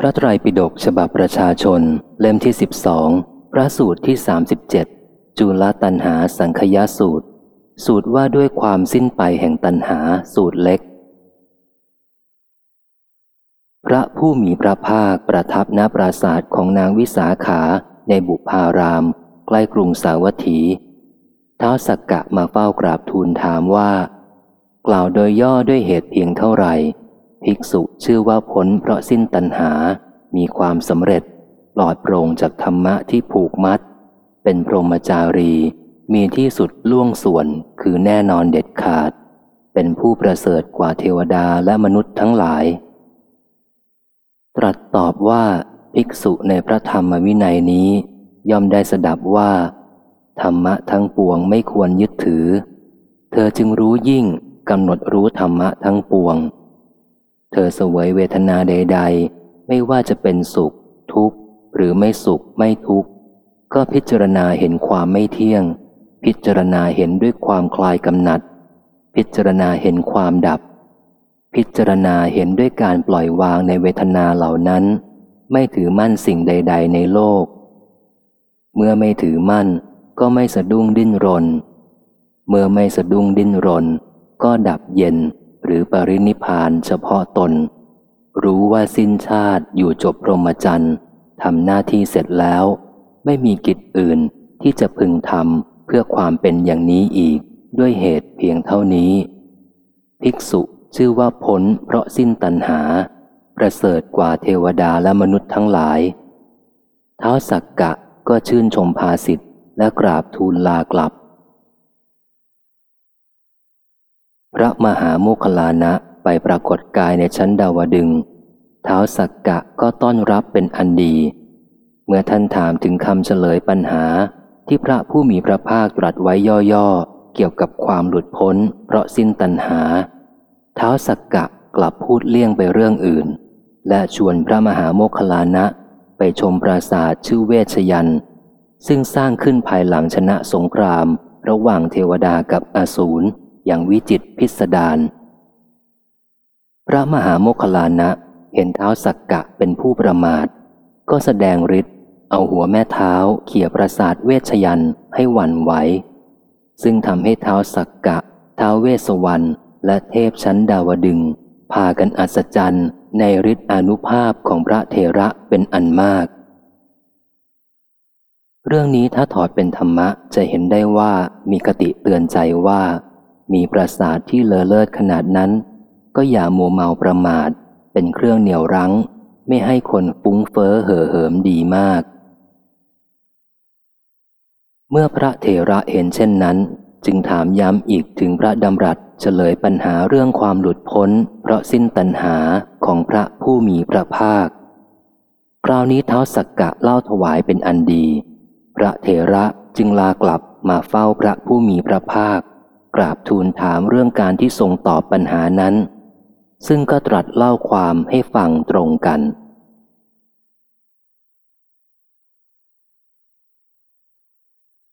พระไตรปิฎกฉบับประชาชน เล่มที่สิบสองพระสูตรที่สามสิบเจ็ดจุลตันหาสังคยสูตร สูตรว่าด้วยความสิ้นไปแห่งตันหาสูตรเล็ก พระผู้มีพระภาคประทับณปราศาสตร์ของนางวิสาขาในบุพาราม ใกล้กรุงสาวัตถีท้าวสักกะมาเฝ้ากราบทูลถามว่า กล่าวโดยย่อด้วยเหตุเพียงเท่าไหร่ ภิกษุชื่อว่าพ้นเพราะสิ้นตัณหา มีความสำเร็จปลอดโปร่งจากธรรมะที่ผูกมัด เป็นพรหมจารี มีที่สุดล่วงส่วนคือแน่นอนเด็ดขาด เป็นผู้ประเสริฐกว่าเทวดาและมนุษย์ทั้งหลาย ตรัสตอบว่าภิกษุในพระธรรมวินัยนี้ ย่อมได้สดับว่า ธรรมะทั้งปวงไม่ควรยึดถือ เธอจึงรู้ยิ่งกำหนดรู้ธรรมะทั้งปวง ธอเสวยเวทนาใด ๆ ไม่ว่าจะเป็นสุข ทุกข์ หรือไม่สุขไม่ทุกข์ ก็พิจารณาเห็นความไม่เที่ยง พิจารณาเห็นด้วยความคลายกำหนัด พิจารณาเห็นความดับ พิจารณาเห็นด้วยการปล่อยวางในเวทนาเหล่านั้น ไม่ถือมั่นสิ่งใด ๆ ในโลก เมื่อไม่ถือมั่น ก็ไม่สะดุ้งดิ้นรน เมื่อไม่สะดุ้งดิ้นรน ก็ดับเย็น หรือปรินิพานเฉพาะตน รู้ว่าสิ้นชาติอยู่จบพรหมจรรย์ทำหน้าที่เสร็จแล้ว ไม่มีกิจอื่นที่จะพึงทำเพื่อความเป็นอย่างนี้อีกด้วยเหตุเพียงเท่านี้ ภิกษุชื่อว่าพ้นเพราะสิ้นตัณหา ประเสริฐกว่าเทวดาและมนุษย์ทั้งหลายเท้าสักกะก็ชื่นชมภาสิทธ์และกราบทูลลากลับ พระมหาโมคลานะไปปรากฏกายในชั้นดาวดึงเท้าสักกะก็ต้อนรับเป็นอันดี เมื่อท่านถามถึงคำเฉลยปัญหาที่พระผู้มีพระภาคตรัสไว้ย่อๆ เกี่ยวกับความหลุดพ้น เพราะสิ้นตัณหา เท้าสักกะกลับพูดเลี่ยงไปเรื่องอื่น และชวนพระมหาโมคคลานะ ไปชมปราสาทชื่อเวชยัน ซึ่งสร้างขึ้นภายหลังชนะสงคราม ระหว่างเทวดากับอสูร อย่างวิจิตพิสดารพระมหาโมคลานะเห็นเท้าสักกะเป็นผู้ประมาท ก็แสดงฤทธิ์เอาหัวแม่เท้าเขี่ยประสาทเวชยันให้หวั่นไหวซึ่งทำให้เท้าสักกะ เท้าเวสวรรณและเทพชั้นดาวดึง พากันอัศจรรย์ในฤทธิอนุภาพของพระเทระเป็นอันมาก เรื่องนี้ถ้าถอดเป็นธรรมะจะเห็นได้ว่ามีกติเตือนใจว่า มีปราสาทที่เลอเลิศขนาดนั้น ก็อย่ามัวเมาประมาท เป็นเครื่องเหนี่ยวรั้ง ไม่ให้คนฟุ้งเฟ้อเห่อเหิมดีมาก เมื่อพระเทระเห็นเช่นนั้น จึงถามย้ำอีกถึงพระดำรัสเฉลยปัญหาเรื่องความหลุดพ้น เพราะสิ้นตัณหาของพระผู้มีพระภาค คราวนี้เท้าสักกะเล่าถวายเป็นอันดี พระเทระจึงลากลับมาเฝ้าพระผู้มีพระภาค กราบทูลถามเรื่องการที่ทรงตอบปัญหานั้น ซึ่งก็ตรัสเล่าความให้ฟังตรงกัน